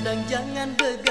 Pandang jangan begitu